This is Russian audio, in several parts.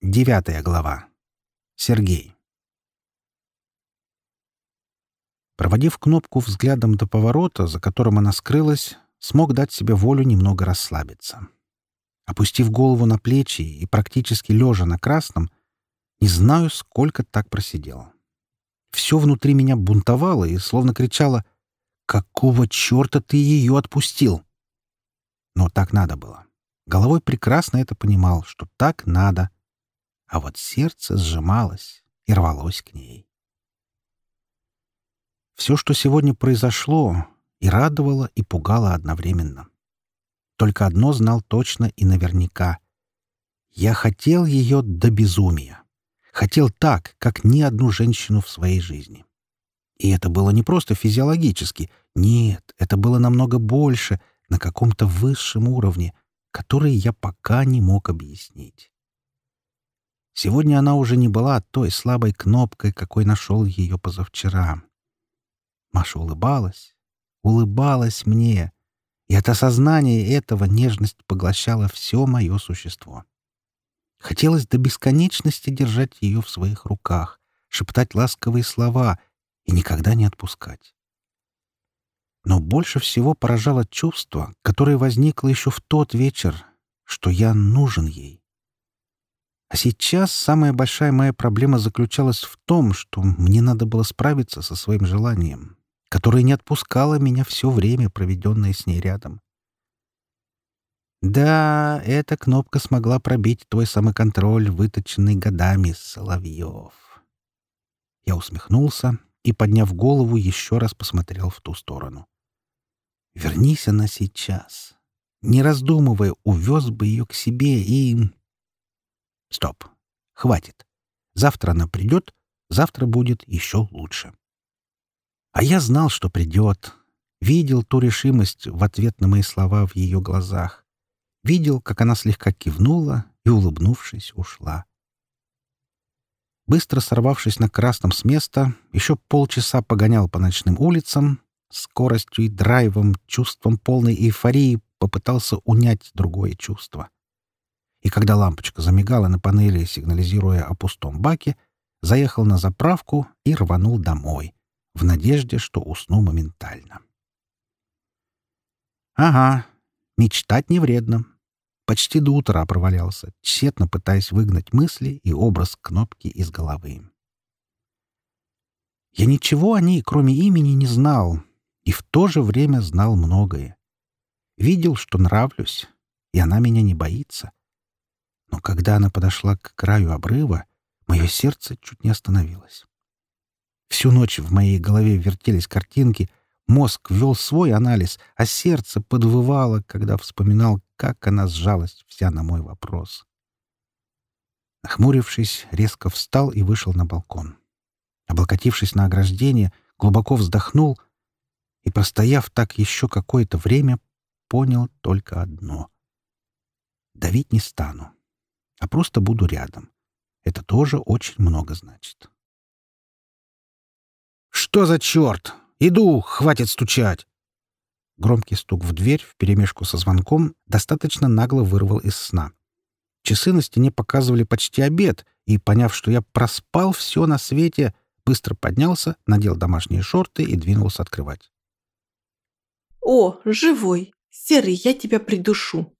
Девятая глава. Сергей. Проводив кнопку взглядом до поворота, за которым она скрылась, смог дать себе волю немного расслабиться. Опустив голову на плечи и практически лежа на красном, не знаю, сколько так просидел. Все внутри меня бунтовало и словно кричало «Какого черта ты ее отпустил?» Но так надо было. Головой прекрасно это понимал, что так надо — а вот сердце сжималось и рвалось к ней. Все, что сегодня произошло, и радовало, и пугало одновременно. Только одно знал точно и наверняка. Я хотел ее до безумия. Хотел так, как ни одну женщину в своей жизни. И это было не просто физиологически. Нет, это было намного больше, на каком-то высшем уровне, который я пока не мог объяснить. Сегодня она уже не была той слабой кнопкой, какой нашел ее позавчера. Маша улыбалась, улыбалась мне, и от осознания этого нежность поглощала все мое существо. Хотелось до бесконечности держать ее в своих руках, шептать ласковые слова и никогда не отпускать. Но больше всего поражало чувство, которое возникло еще в тот вечер, что я нужен ей. А сейчас самая большая моя проблема заключалась в том, что мне надо было справиться со своим желанием, которое не отпускало меня все время, проведенное с ней рядом. Да, эта кнопка смогла пробить твой самоконтроль, выточенный годами, Соловьев. Я усмехнулся и, подняв голову, еще раз посмотрел в ту сторону. Вернись она сейчас. Не раздумывая, увез бы ее к себе и... Стоп. Хватит. Завтра она придет, завтра будет еще лучше. А я знал, что придет. Видел ту решимость в ответ на мои слова в ее глазах. Видел, как она слегка кивнула и, улыбнувшись, ушла. Быстро сорвавшись на красном с места, еще полчаса погонял по ночным улицам, скоростью и драйвом, чувством полной эйфории попытался унять другое чувство — и когда лампочка замигала на панели, сигнализируя о пустом баке, заехал на заправку и рванул домой, в надежде, что усну моментально. Ага, мечтать не вредно. Почти до утра провалялся, тщетно пытаясь выгнать мысли и образ кнопки из головы. Я ничего о ней, кроме имени, не знал, и в то же время знал многое. Видел, что нравлюсь, и она меня не боится. Но когда она подошла к краю обрыва, мое сердце чуть не остановилось. Всю ночь в моей голове вертелись картинки, мозг вел свой анализ, а сердце подвывало, когда вспоминал, как она сжалась вся на мой вопрос. Нахмурившись, резко встал и вышел на балкон. Облокотившись на ограждение, глубоко вздохнул и, простояв так еще какое-то время, понял только одно — давить не стану а просто буду рядом. Это тоже очень много значит. «Что за черт? Иду, хватит стучать!» Громкий стук в дверь вперемешку со звонком достаточно нагло вырвал из сна. Часы на стене показывали почти обед, и, поняв, что я проспал все на свете, быстро поднялся, надел домашние шорты и двинулся открывать. «О, живой! Серый, я тебя придушу!»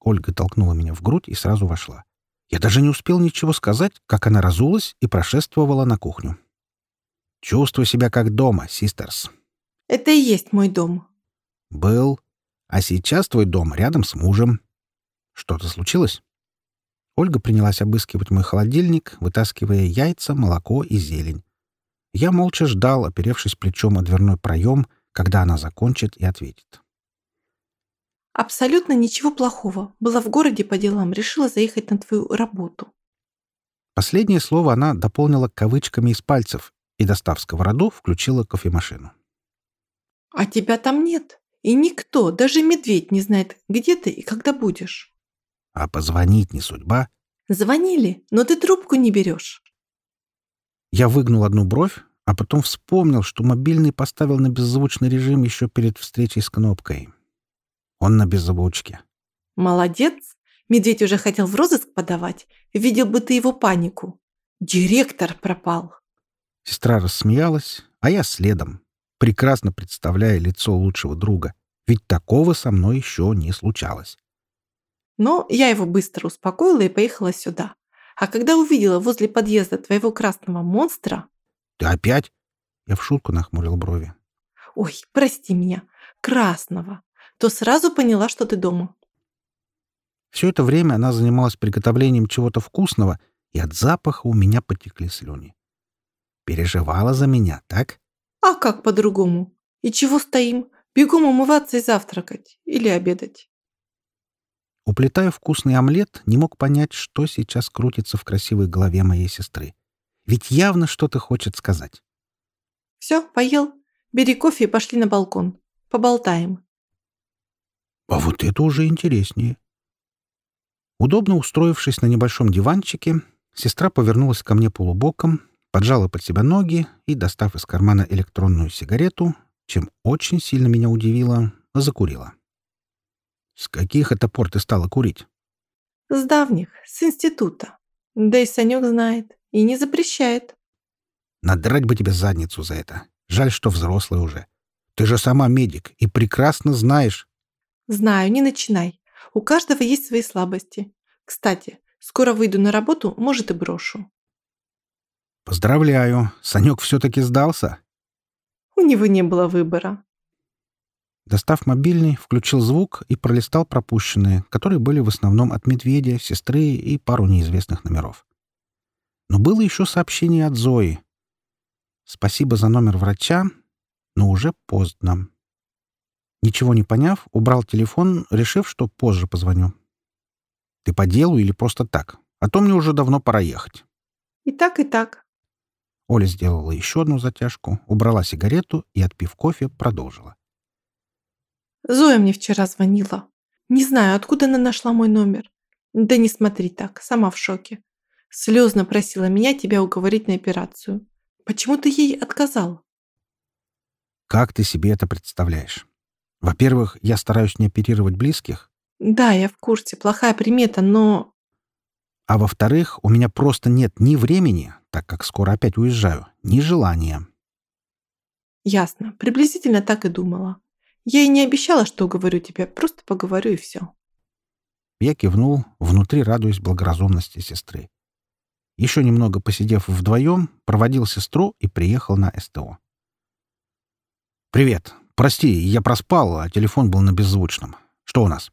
Ольга толкнула меня в грудь и сразу вошла. Я даже не успел ничего сказать, как она разулась и прошествовала на кухню. «Чувствую себя как дома, систерс». «Это и есть мой дом». «Был. А сейчас твой дом рядом с мужем. Что-то случилось?» Ольга принялась обыскивать мой холодильник, вытаскивая яйца, молоко и зелень. Я молча ждал, оперевшись плечом о дверной проем, когда она закончит и ответит. Абсолютно ничего плохого. Была в городе по делам, решила заехать на твою работу. Последнее слово она дополнила кавычками из пальцев и, достав сковороду, включила кофемашину. А тебя там нет. И никто, даже медведь не знает, где ты и когда будешь. А позвонить не судьба? Звонили, но ты трубку не берешь. Я выгнул одну бровь, а потом вспомнил, что мобильный поставил на беззвучный режим еще перед встречей с кнопкой. Он на беззвучке. Молодец. Медведь уже хотел в розыск подавать. Видел бы ты его панику. Директор пропал. Сестра рассмеялась, а я следом, прекрасно представляя лицо лучшего друга. Ведь такого со мной еще не случалось. Но я его быстро успокоила и поехала сюда. А когда увидела возле подъезда твоего красного монстра... Ты опять? Я в шутку нахмурил брови. Ой, прости меня. Красного. То сразу поняла, что ты дома. Все это время она занималась приготовлением чего-то вкусного, и от запаха у меня потекли слюни. Переживала за меня, так? А как по-другому? И чего стоим? Бегом умываться и завтракать. Или обедать. Уплетая вкусный омлет, не мог понять, что сейчас крутится в красивой голове моей сестры. Ведь явно что-то хочет сказать. Все, поел. Бери кофе и пошли на балкон. Поболтаем. А вот это уже интереснее. Удобно устроившись на небольшом диванчике, сестра повернулась ко мне полубоком, поджала под себя ноги и, достав из кармана электронную сигарету, чем очень сильно меня удивило, закурила. «С каких это пор ты стала курить?» «С давних, с института. Да и Санек знает. И не запрещает». «Надрать бы тебе задницу за это. Жаль, что взрослый уже. Ты же сама медик и прекрасно знаешь...» «Знаю, не начинай. У каждого есть свои слабости. Кстати, скоро выйду на работу, может и брошу. Поздравляю, Санек все-таки сдался. У него не было выбора. Достав мобильный, включил звук и пролистал пропущенные, которые были в основном от медведя, сестры и пару неизвестных номеров. Но было еще сообщение от Зои. Спасибо за номер врача, но уже поздно. Ничего не поняв, убрал телефон, решив, что позже позвоню. «Ты по делу или просто так? А то мне уже давно пора ехать». «И так, и так». Оля сделала еще одну затяжку, убрала сигарету и, отпив кофе, продолжила. «Зоя мне вчера звонила. Не знаю, откуда она нашла мой номер. Да не смотри так, сама в шоке. Слезно просила меня тебя уговорить на операцию. Почему ты ей отказал?» «Как ты себе это представляешь? Во-первых, я стараюсь не оперировать близких. Да, я в курсе. Плохая примета, но... А во-вторых, у меня просто нет ни времени, так как скоро опять уезжаю, ни желания. Ясно. Приблизительно так и думала. Я и не обещала, что уговорю тебя. Просто поговорю и все. Я кивнул, внутри радуясь благоразумности сестры. Еще немного посидев вдвоем, проводил сестру и приехал на СТО. «Привет. Прости, я проспал, а телефон был на беззвучном. Что у нас?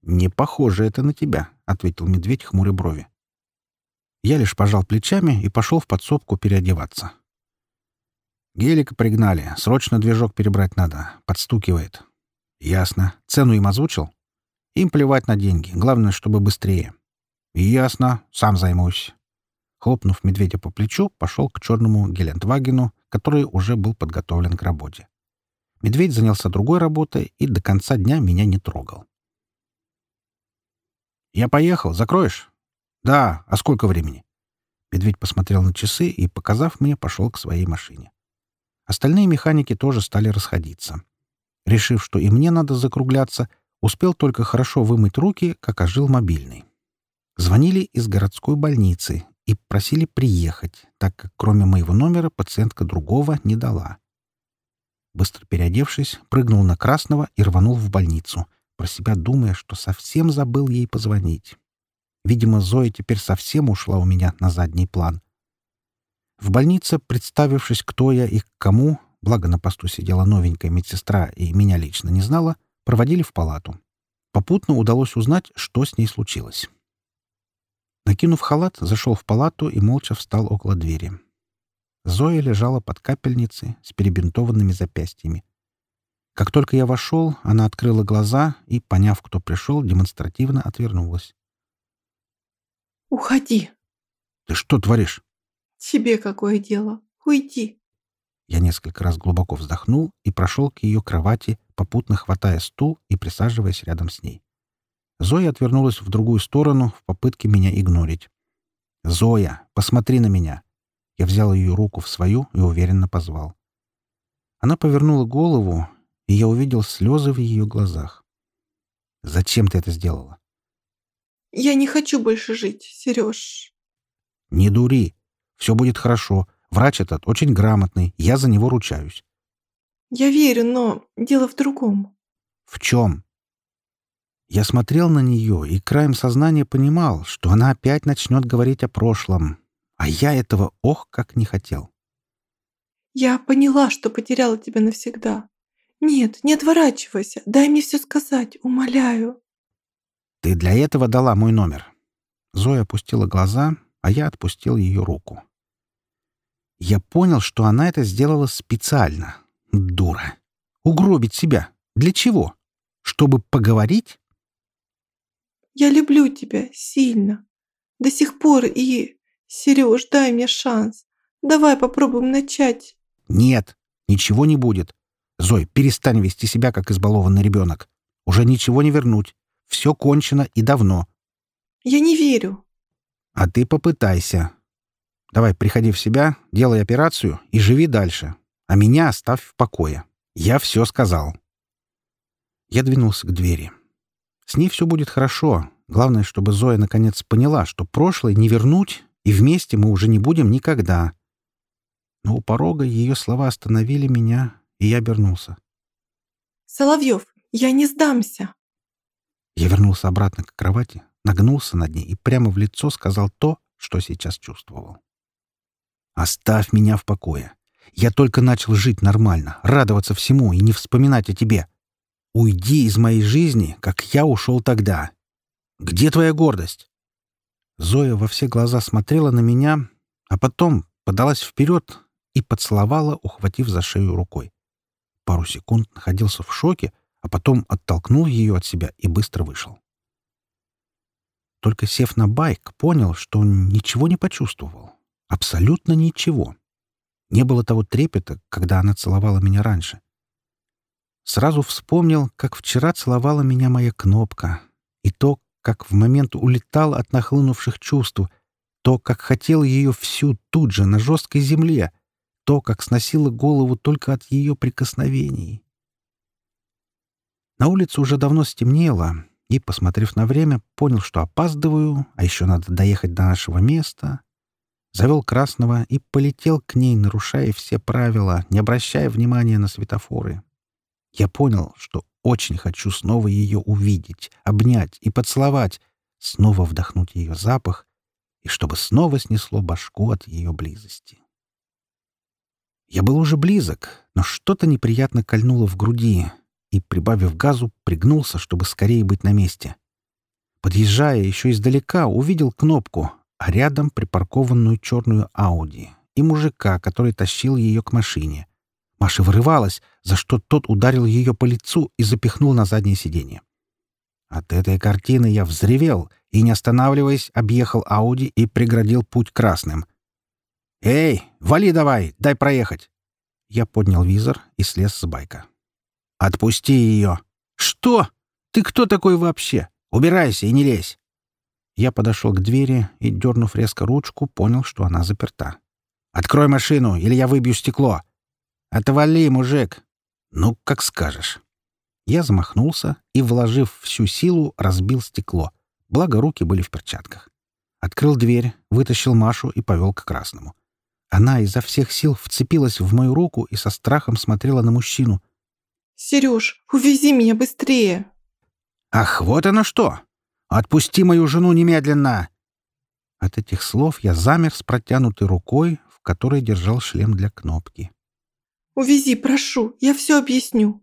Не похоже это на тебя, ответил медведь хмурой брови. Я лишь пожал плечами и пошел в подсобку переодеваться. Гелика пригнали. Срочно движок перебрать надо. Подстукивает. Ясно. Цену им озвучил? Им плевать на деньги. Главное, чтобы быстрее. Ясно. Сам займусь. Хлопнув медведя по плечу, пошел к черному Гелендвагену, который уже был подготовлен к работе. Медведь занялся другой работой и до конца дня меня не трогал. «Я поехал. Закроешь?» «Да. А сколько времени?» Медведь посмотрел на часы и, показав мне, пошел к своей машине. Остальные механики тоже стали расходиться. Решив, что и мне надо закругляться, успел только хорошо вымыть руки, как ожил мобильный. Звонили из городской больницы и просили приехать, так как кроме моего номера пациентка другого не дала. Быстро переодевшись, прыгнул на Красного и рванул в больницу, про себя думая, что совсем забыл ей позвонить. Видимо, Зоя теперь совсем ушла у меня на задний план. В больнице, представившись, кто я и к кому, благо на посту сидела новенькая медсестра и меня лично не знала, проводили в палату. Попутно удалось узнать, что с ней случилось. Накинув халат, зашел в палату и молча встал около двери. Зоя лежала под капельницей с перебинтованными запястьями. Как только я вошел, она открыла глаза и, поняв, кто пришел, демонстративно отвернулась. «Уходи!» «Ты что творишь?» «Тебе какое дело? Уйди!» Я несколько раз глубоко вздохнул и прошел к ее кровати, попутно хватая стул и присаживаясь рядом с ней. Зоя отвернулась в другую сторону в попытке меня игнорить. «Зоя, посмотри на меня!» Я взял ее руку в свою и уверенно позвал. Она повернула голову, и я увидел слезы в ее глазах. «Зачем ты это сделала?» Я не хочу больше жить, Сереж. Не дури. Все будет хорошо. Врач этот очень грамотный. Я за него ручаюсь. Я верю, но дело в другом. В чем? Я смотрел на нее и краем сознания понимал, что она опять начнет говорить о прошлом. А я этого ох как не хотел. Я поняла, что потеряла тебя навсегда. Нет, не отворачивайся. Дай мне все сказать, умоляю. Ты для этого дала мой номер. Зоя опустила глаза, а я отпустил ее руку. Я понял, что она это сделала специально. Дура. Угробить себя. Для чего? Чтобы поговорить? Я люблю тебя сильно. До сих пор и... Сереж, дай мне шанс. Давай попробуем начать. Нет, ничего не будет. Зой, перестань вести себя, как избалованный ребенок. Уже ничего не вернуть. Все кончено и давно. Я не верю. А ты попытайся. Давай, приходи в себя, делай операцию и живи дальше. А меня оставь в покое. Я все сказал. Я двинулся к двери. С ней все будет хорошо. Главное, чтобы Зоя наконец поняла, что прошлое не вернуть, и вместе мы уже не будем никогда. Но у порога ее слова остановили меня, и я обернулся. «Соловьев, я не сдамся!» Я вернулся обратно к кровати, нагнулся над ней и прямо в лицо сказал то, что сейчас чувствовал. «Оставь меня в покое. Я только начал жить нормально, радоваться всему и не вспоминать о тебе. Уйди из моей жизни, как я ушел тогда. Где твоя гордость?» Зоя во все глаза смотрела на меня, а потом подалась вперед и поцеловала, ухватив за шею рукой. Пару секунд находился в шоке, а потом оттолкнул ее от себя и быстро вышел. Только сев на байк, понял, что ничего не почувствовал. Абсолютно ничего. Не было того трепета, когда она целовала меня раньше. Сразу вспомнил, как вчера целовала меня моя кнопка, и то, как в момент улетал от нахлынувших чувств, то, как хотел ее всю тут же на жесткой земле, то, как сносило голову только от ее прикосновений. На улице уже давно стемнело, и, посмотрев на время, понял, что опаздываю, а еще надо доехать до нашего места. Завел красного и полетел к ней, нарушая все правила, не обращая внимания на светофоры. Я понял, что очень хочу снова ее увидеть, обнять и поцеловать, снова вдохнуть ее запах, и чтобы снова снесло башку от ее близости. Я был уже близок, но что-то неприятно кольнуло в груди, и, прибавив газу, пригнулся, чтобы скорее быть на месте. Подъезжая еще издалека, увидел кнопку, а рядом припаркованную черную Ауди и мужика, который тащил ее к машине. Маша вырывалась, за что тот ударил ее по лицу и запихнул на заднее сиденье. От этой картины я взревел и, не останавливаясь, объехал Ауди и преградил путь красным. «Эй, вали давай, дай проехать!» Я поднял визор и слез с байка. «Отпусти ее!» «Что? Ты кто такой вообще? Убирайся и не лезь!» Я подошел к двери и, дернув резко ручку, понял, что она заперта. «Открой машину, или я выбью стекло!» «Отвали, мужик!» «Ну, как скажешь!» Я замахнулся и, вложив всю силу, разбил стекло. Благо, руки были в перчатках. Открыл дверь, вытащил Машу и повел к красному. Она изо всех сил вцепилась в мою руку и со страхом смотрела на мужчину. «Сереж, увези меня быстрее!» «Ах, вот оно что! Отпусти мою жену немедленно!» От этих слов я замер с протянутой рукой, в которой держал шлем для кнопки. «Увези, прошу, я все объясню!»